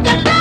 the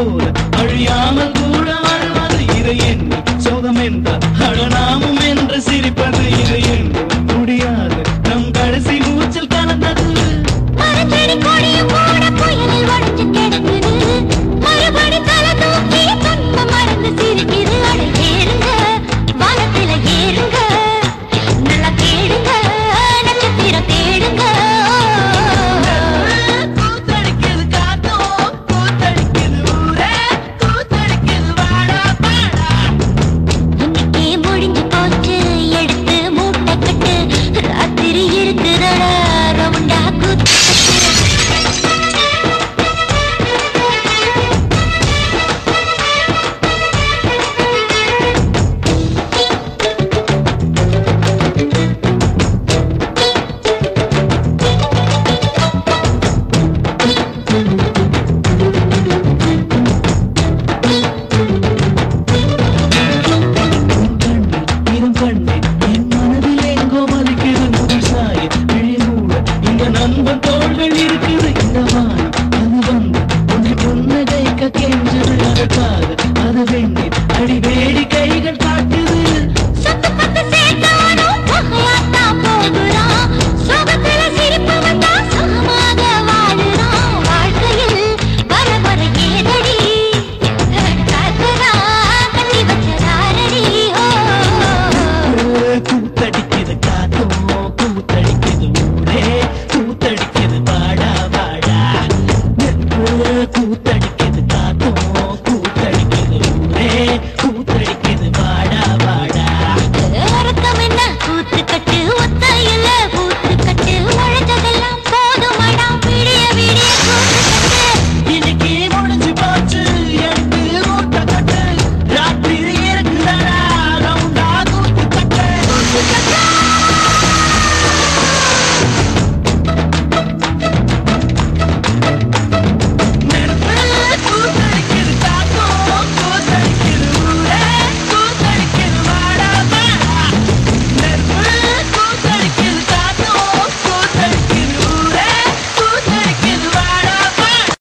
போல அழியாமல் கூட வாழ்வது இதை என்ன சோகம் என்றால் அழநாமுமே